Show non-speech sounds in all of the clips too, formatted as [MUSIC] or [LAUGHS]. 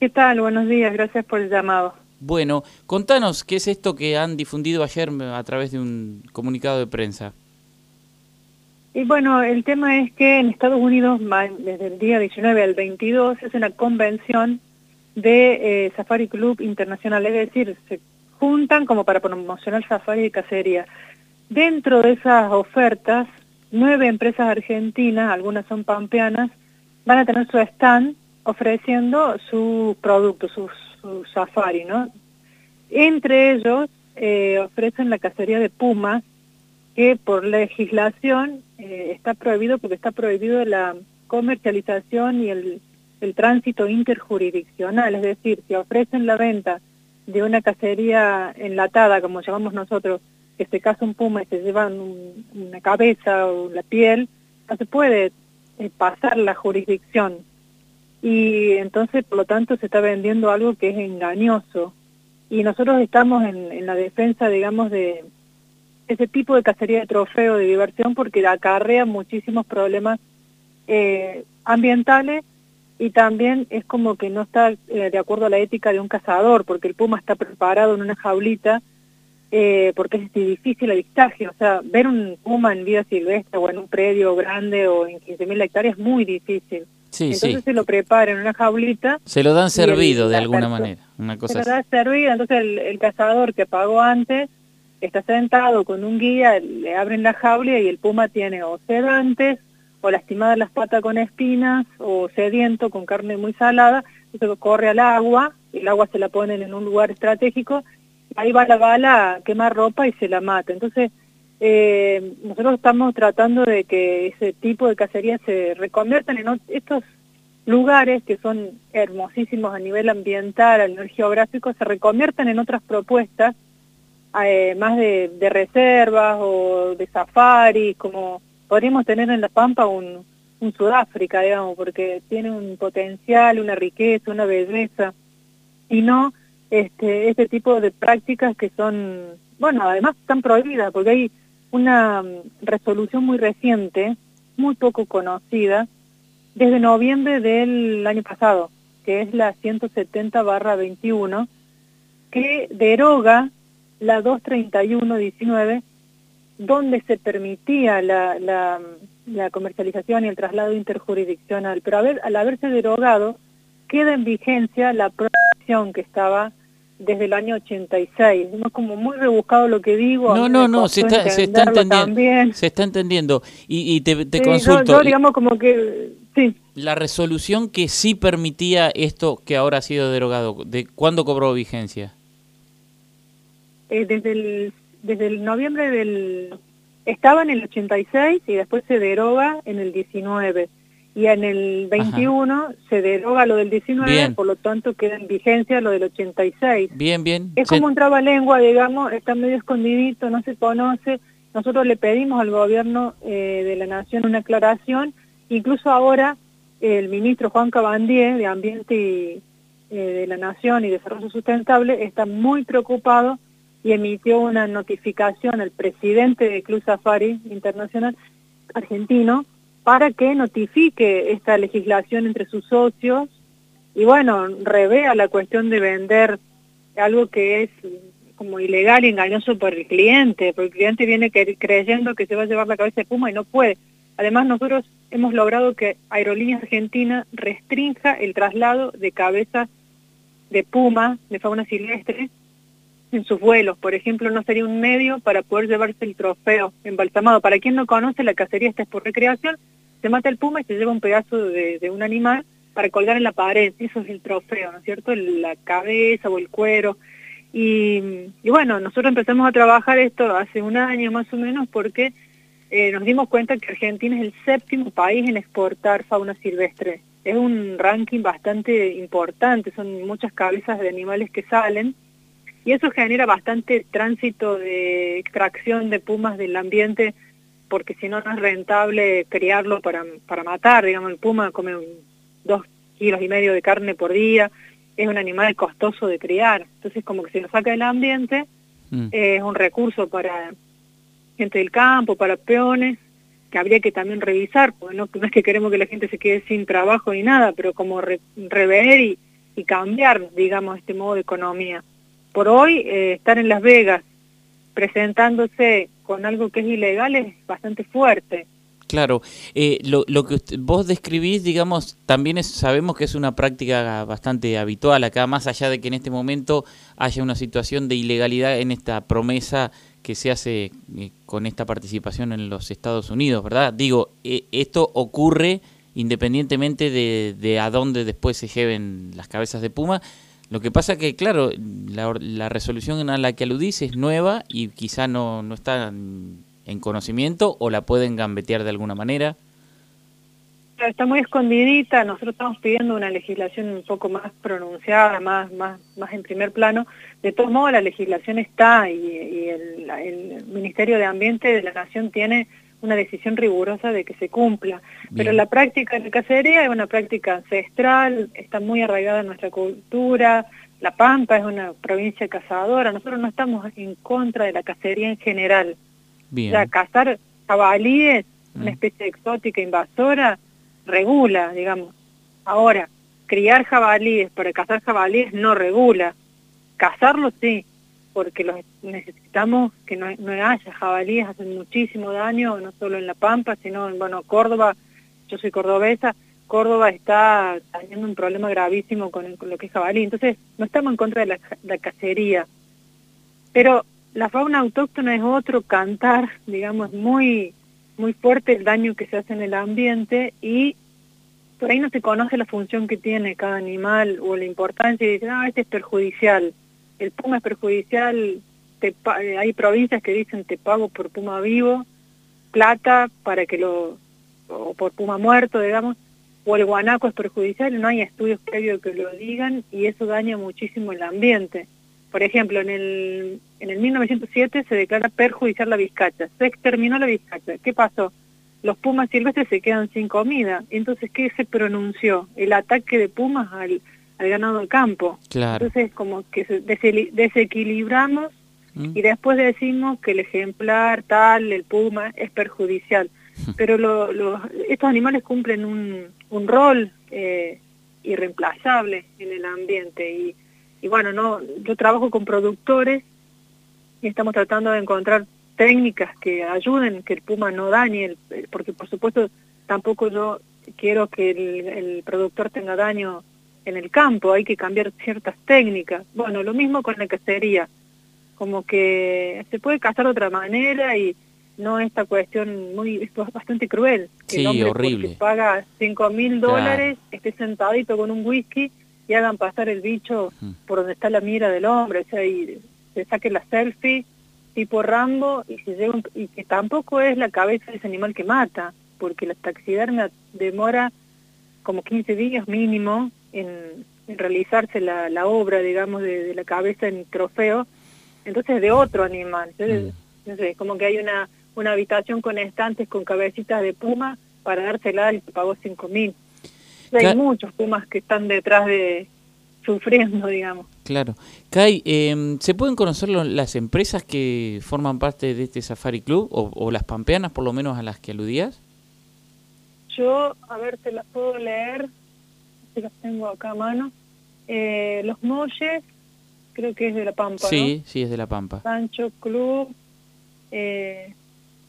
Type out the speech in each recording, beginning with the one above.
¿Qué tal? Buenos días, gracias por el llamado. Bueno, contanos qué es esto que han difundido ayer a través de un comunicado de prensa. Y bueno, el tema es que en Estados Unidos, desde el día 19 al 22, es una convención de eh, Safari Club Internacional, es decir, se juntan como para promocionar safari y cacería. Dentro de esas ofertas, nueve empresas argentinas, algunas son pampeanas, van a tener su stand ofreciendo sus productos, su, safari, ¿no? Entre ellos eh, ofrecen la cacería de pumas, que por legislación eh, está prohibido porque está prohibido la comercialización y el, tránsito interjurisdiccional, es decir, si ofrecen la venta de una cacería enlatada, como llamamos nosotros, que se caza un puma y se llevan una cabeza o la piel, no se puede eh, pasar la jurisdicción. Y entonces, por lo tanto, se está vendiendo algo que es engañoso. Y nosotros estamos en, la defensa, digamos, de ese tipo de cacería de trofeo, de diversión, porque acarrea muchísimos problemas eh, ambientales y también es como que no está eh, de acuerdo a la ética de un cazador, porque el puma está preparado en una jaulita eh, porque es difícil el avistaje, o sea, ver un puma en vida silvestre o en un predio grande o en 15.000 hectáreas es muy difícil. Sí, entonces se lo prepara en una jaulita. Se lo dan servido de alguna manera, una cosa Se lo dan servido, entonces el, cazador que pagó antes está sentado con un guía, le abren la jaula y el puma tiene o sedantes, o lastimadas las patas con espinas, o sediento con carne muy salada, entonces corre al agua, el agua se la ponen en un lugar estratégico ahí va la bala, quema ropa y se la mata. Entonces, eh, nosotros estamos tratando de que ese tipo de cacería se reconviertan en estos lugares que son hermosísimos a nivel ambiental, a nivel geográfico, se reconviertan en otras propuestas, eh, más de, reservas o de safaris, como podríamos tener en La Pampa un, un Sudáfrica, digamos, porque tiene un potencial, una riqueza, una belleza, y no este, este tipo de prácticas que son, bueno, además están prohibidas porque hay una mm, resolución muy reciente, muy poco conocida, desde noviembre del año pasado, que es la 170 barra 21, que deroga la 231-19, donde se permitía la, la, la, comercialización y el traslado interjurisdiccional. Pero al haberse derogado, queda en vigencia la prohibición que estaba desde el año 86. No es como muy rebuscado lo que digo. No, no, no, se está, se está entendiendo. Se está entendiendo. Y, te, te consulto. Yo, digamos como que, sí. La resolución que sí permitía esto que ahora ha sido derogado, ¿de cuándo cobró vigencia? Eh, desde, el, desde el noviembre del... Estaba en el 86 y después se deroga en el 19 y en el 21 se deroga lo del 19, por lo tanto queda en vigencia lo del 86. Bien, bien. Es como un trabalengua, digamos, está medio escondidito, no se conoce. Nosotros le pedimos al gobierno eh, de la Nación una aclaración, incluso ahora el ministro Juan Cabandier de Ambiente y, eh, de la Nación y Desarrollo Sustentable está muy preocupado y emitió una notificación al presidente del Club Safari Internacional argentino para que notifique esta legislación entre sus socios y bueno, revea la cuestión de vender algo que es como ilegal y engañoso para el cliente, porque el cliente viene creyendo que se va a llevar la cabeza de puma y no puede. Además, nosotros hemos logrado que Aerolíneas Argentina restrinja el traslado de cabezas de puma, de fauna silvestre, en sus vuelos. Por ejemplo, no sería un medio para poder llevarse el trofeo embalsamado. Para quien no conoce, la cacería está es por recreación, se mata el puma y se lleva un pedazo de, un animal para colgar en la pared. Eso es el trofeo, ¿no es cierto? La cabeza o el cuero. Y, bueno, nosotros empezamos a trabajar esto hace un año más o menos porque eh, nos dimos cuenta que Argentina es el séptimo país en exportar fauna silvestre. Es un ranking bastante importante, son muchas cabezas de animales que salen y eso genera bastante tránsito de extracción de pumas del ambiente porque si no no es rentable criarlo para, para matar, digamos, el puma come dos kilos y medio de carne por día, es un animal costoso de criar, entonces como que se lo saca del ambiente, mm. es un recurso para gente del campo, para peones, que habría que también revisar, porque no, es que queremos que la gente se quede sin trabajo ni nada, pero como rever y y cambiar, digamos, este modo de economía. Por hoy, eh, estar en Las Vegas presentándose con algo que es ilegal es bastante fuerte. Claro, eh, lo, lo, que vos describís, digamos, también es, sabemos que es una práctica bastante habitual acá, más allá de que en este momento haya una situación de ilegalidad en esta promesa que se hace eh, con esta participación en los Estados Unidos, ¿verdad? Digo, eh, esto ocurre independientemente de, de, a dónde después se lleven las cabezas de Puma. Lo que pasa que, claro, la, la resolución a la que aludís es nueva y quizá no, no está en conocimiento o la pueden gambetear de alguna manera? Está muy escondidita, nosotros estamos pidiendo una legislación un poco más pronunciada, más, más, más en primer plano. De todos modos, la legislación está y, el, el, Ministerio de Ambiente de la Nación tiene una decisión rigurosa de que se cumpla. Pero la práctica de cacería es una práctica ancestral, está muy arraigada en nuestra cultura, La Pampa es una provincia cazadora, nosotros no estamos en contra de la cacería en general, o sea, cazar jabalíes, una mm. especie exótica invasora, regula, digamos. Ahora, criar jabalíes para cazar jabalíes no regula. Cazarlos sí, porque los necesitamos que no, haya jabalíes, hacen muchísimo daño, no solo en La Pampa, sino en, bueno, Córdoba, yo soy cordobesa, Córdoba está teniendo un problema gravísimo con, lo que es jabalí, entonces no estamos en contra de la, la cacería, pero la fauna autóctona es otro cantar, digamos, muy, muy fuerte el daño que se hace en el ambiente y por ahí no se conoce la función que tiene cada animal o la importancia y dicen, ah, este es perjudicial, el puma es perjudicial, te, eh, hay provincias que dicen te pago por puma vivo, plata para que lo, o por puma muerto, digamos, o el guanaco es perjudicial, no hay estudios previos que lo digan y eso daña muchísimo el ambiente. Por ejemplo, en el, en el 1907 se declara perjudicial la vizcacha, se exterminó la vizcacha. ¿Qué pasó? Los pumas silvestres se quedan sin comida. Entonces, ¿qué se pronunció? El ataque de pumas al, al ganado de campo. Claro. Entonces, como que desequilibramos ¿Mm? y después decimos que el ejemplar tal, el puma, es perjudicial. Pero lo, lo, estos animales cumplen un, un rol eh, irreemplazable en el ambiente y y bueno, no, yo trabajo con productores y estamos tratando de encontrar técnicas que ayuden que el puma no dañe, el, porque por supuesto tampoco yo quiero que el, el, productor tenga daño en el campo, hay que cambiar ciertas técnicas. Bueno, lo mismo con la cacería, como que se puede cazar de otra manera y no esta cuestión muy, es bastante cruel. Que sí, el hombre horrible. paga cinco mil dólares, esté sentadito con un whisky y hagan pasar el bicho por donde está la mira del hombre, o sea, y se saque la selfie tipo Rambo y, se lleva y que tampoco es la cabeza de ese animal que mata, porque la taxidermia demora como 15 días mínimo en, en realizarse la, la, obra, digamos, de, de, la cabeza en trofeo, entonces de otro animal. Entonces, mm. no sé, como que hay una, una habitación con estantes con cabecitas de puma para dársela y pagó 5 mil hay muchos pumas que están detrás de sufriendo, digamos. Claro. Kai, eh, ¿se pueden conocer las empresas que forman parte de este Safari Club o, o, las pampeanas, por lo menos a las que aludías? Yo, a ver, te las puedo leer, si las tengo acá a mano. Eh, los Molles, creo que es de La Pampa, Sí, ¿no? sí, es de La Pampa. Sancho Club, eh,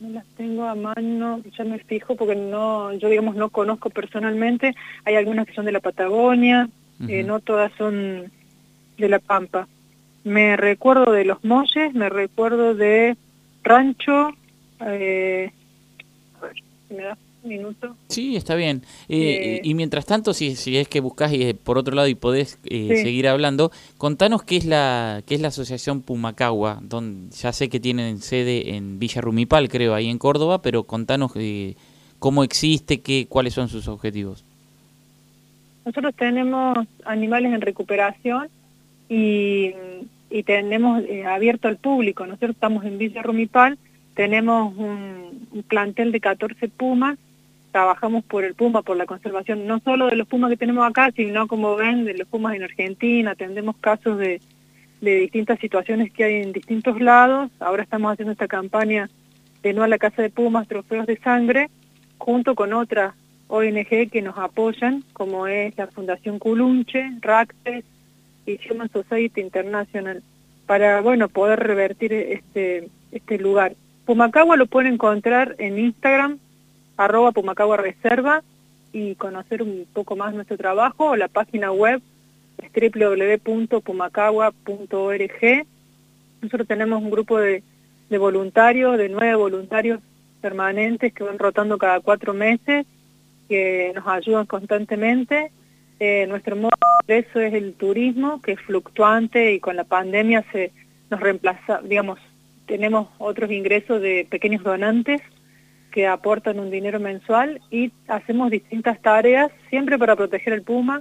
no las tengo a mano, ya me fijo porque no, yo digamos no conozco personalmente, hay algunas que son de la Patagonia, uh -huh. eh, no todas son de La Pampa. Me recuerdo de Los Molles, me recuerdo de Rancho, eh, a ver, si me da minuto. Sí, está bien. Eh, eh, y mientras tanto, si, si es que buscas eh, por otro lado y podés eh, sí. seguir hablando, contanos qué es la qué es la Asociación Pumacagua, donde ya sé que tienen sede en Villa Rumipal, creo, ahí en Córdoba, pero contanos eh, cómo existe, qué, cuáles son sus objetivos. Nosotros tenemos animales en recuperación y, y tenemos abierto al público. Nosotros estamos en Villa Rumipal, tenemos un, un plantel de 14 pumas trabajamos por el puma, por la conservación, no solo de los pumas que tenemos acá, sino como ven, de los pumas en Argentina, atendemos casos de, de distintas situaciones que hay en distintos lados, ahora estamos haciendo esta campaña de no a la casa de pumas, trofeos de sangre, junto con otras ONG que nos apoyan, como es la Fundación Culunche, RACTES y Human Society International, para bueno poder revertir este, este lugar. Pumacagua lo pueden encontrar en Instagram, arroba Pumacagua Reserva, y conocer un poco más nuestro trabajo, la página web es www.pumacagua.org. Nosotros tenemos un grupo de, de voluntarios, de nueve voluntarios permanentes que van rotando cada cuatro meses, que nos ayudan constantemente. Eh, nuestro modo de eso es el turismo, que es fluctuante y con la pandemia se nos reemplaza, digamos, tenemos otros ingresos de pequeños donantes que aportan un dinero mensual y hacemos distintas tareas, siempre para proteger el puma,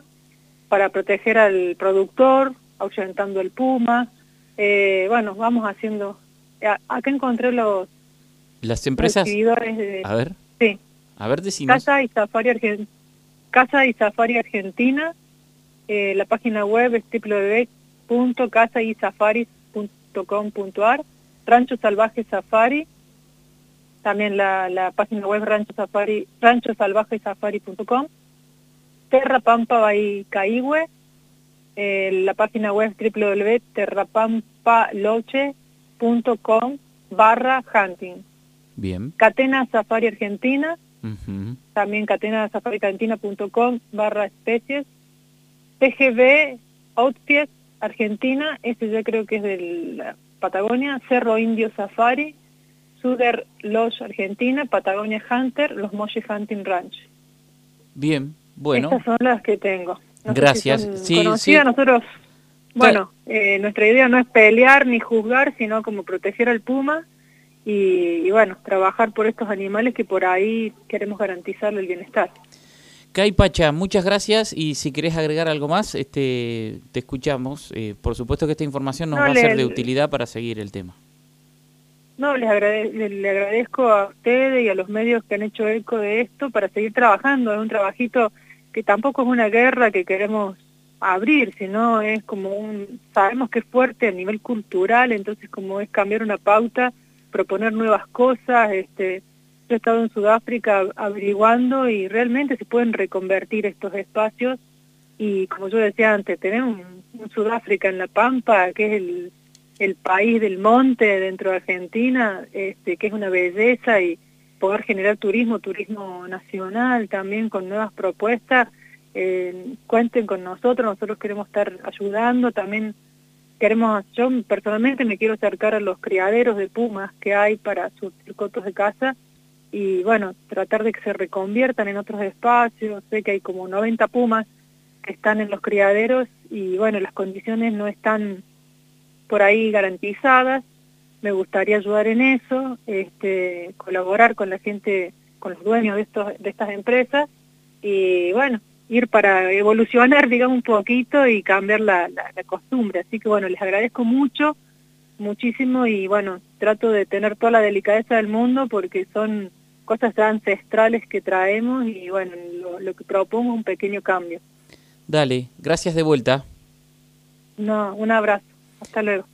para proteger al productor, ahuyentando el puma. Eh, bueno, vamos haciendo... Acá encontré los... Las empresas... De, a ver. Sí. A ver, decimos. Casa y Safari, Argentina, Casa y Safari Argentina. Eh, la página web es www.casaysafari.com.ar. Rancho Salvaje Safari también la, la página web Rancho Safari, ranchosalvajesafari.com, Terra Pampa Bahí eh, la página web www.terrapampaloche.com barra hunting. Bien. Catena Safari Argentina, también catenasafariargentina.com barra especies. TGB Outfield Argentina, este ya creo que es de la Patagonia, Cerro Indio Safari, Suder Lodge Argentina, Patagonia Hunter, los Moshi Hunting Ranch. Bien, bueno. Estas son las que tengo. Gracias. sí, nosotros, bueno, eh, nuestra idea no es pelear ni juzgar, sino como proteger al puma y, bueno, trabajar por estos animales que por ahí queremos garantizarle el bienestar. Kai Pacha, muchas gracias y si querés agregar algo más, este, te escuchamos. Eh, por supuesto que esta información nos va a ser de utilidad para seguir el tema. No, les le, agradezco a ustedes y a los medios que han hecho eco de esto para seguir trabajando. Es un trabajito que tampoco es una guerra que queremos abrir, sino es como un... Sabemos que es fuerte a nivel cultural, entonces como es cambiar una pauta, proponer nuevas cosas. Este, yo he estado en Sudáfrica averiguando y realmente se pueden reconvertir estos espacios y como yo decía antes, tenemos un Sudáfrica en La Pampa, que es el el país del monte dentro de Argentina, este, que es una belleza y poder generar turismo, turismo nacional también con nuevas propuestas, eh, cuenten con nosotros, nosotros queremos estar ayudando, también queremos, yo personalmente me quiero acercar a los criaderos de pumas que hay para sus cotos de casa y bueno, tratar de que se reconviertan en otros espacios, sé que hay como 90 pumas que están en los criaderos y bueno, las condiciones no están por ahí garantizadas. Me gustaría ayudar en eso, este, colaborar con la gente, con los dueños de, estos, de estas empresas y bueno, ir para evolucionar, [LAUGHS] digamos, un poquito y cambiar la, la, costumbre. Así que bueno, les agradezco mucho, muchísimo y bueno, trato de tener toda la delicadeza del mundo porque son cosas ancestrales que traemos y bueno, lo, lo que propongo es un pequeño cambio. Dale, gracias de vuelta. No, un abrazo. Hasta luego.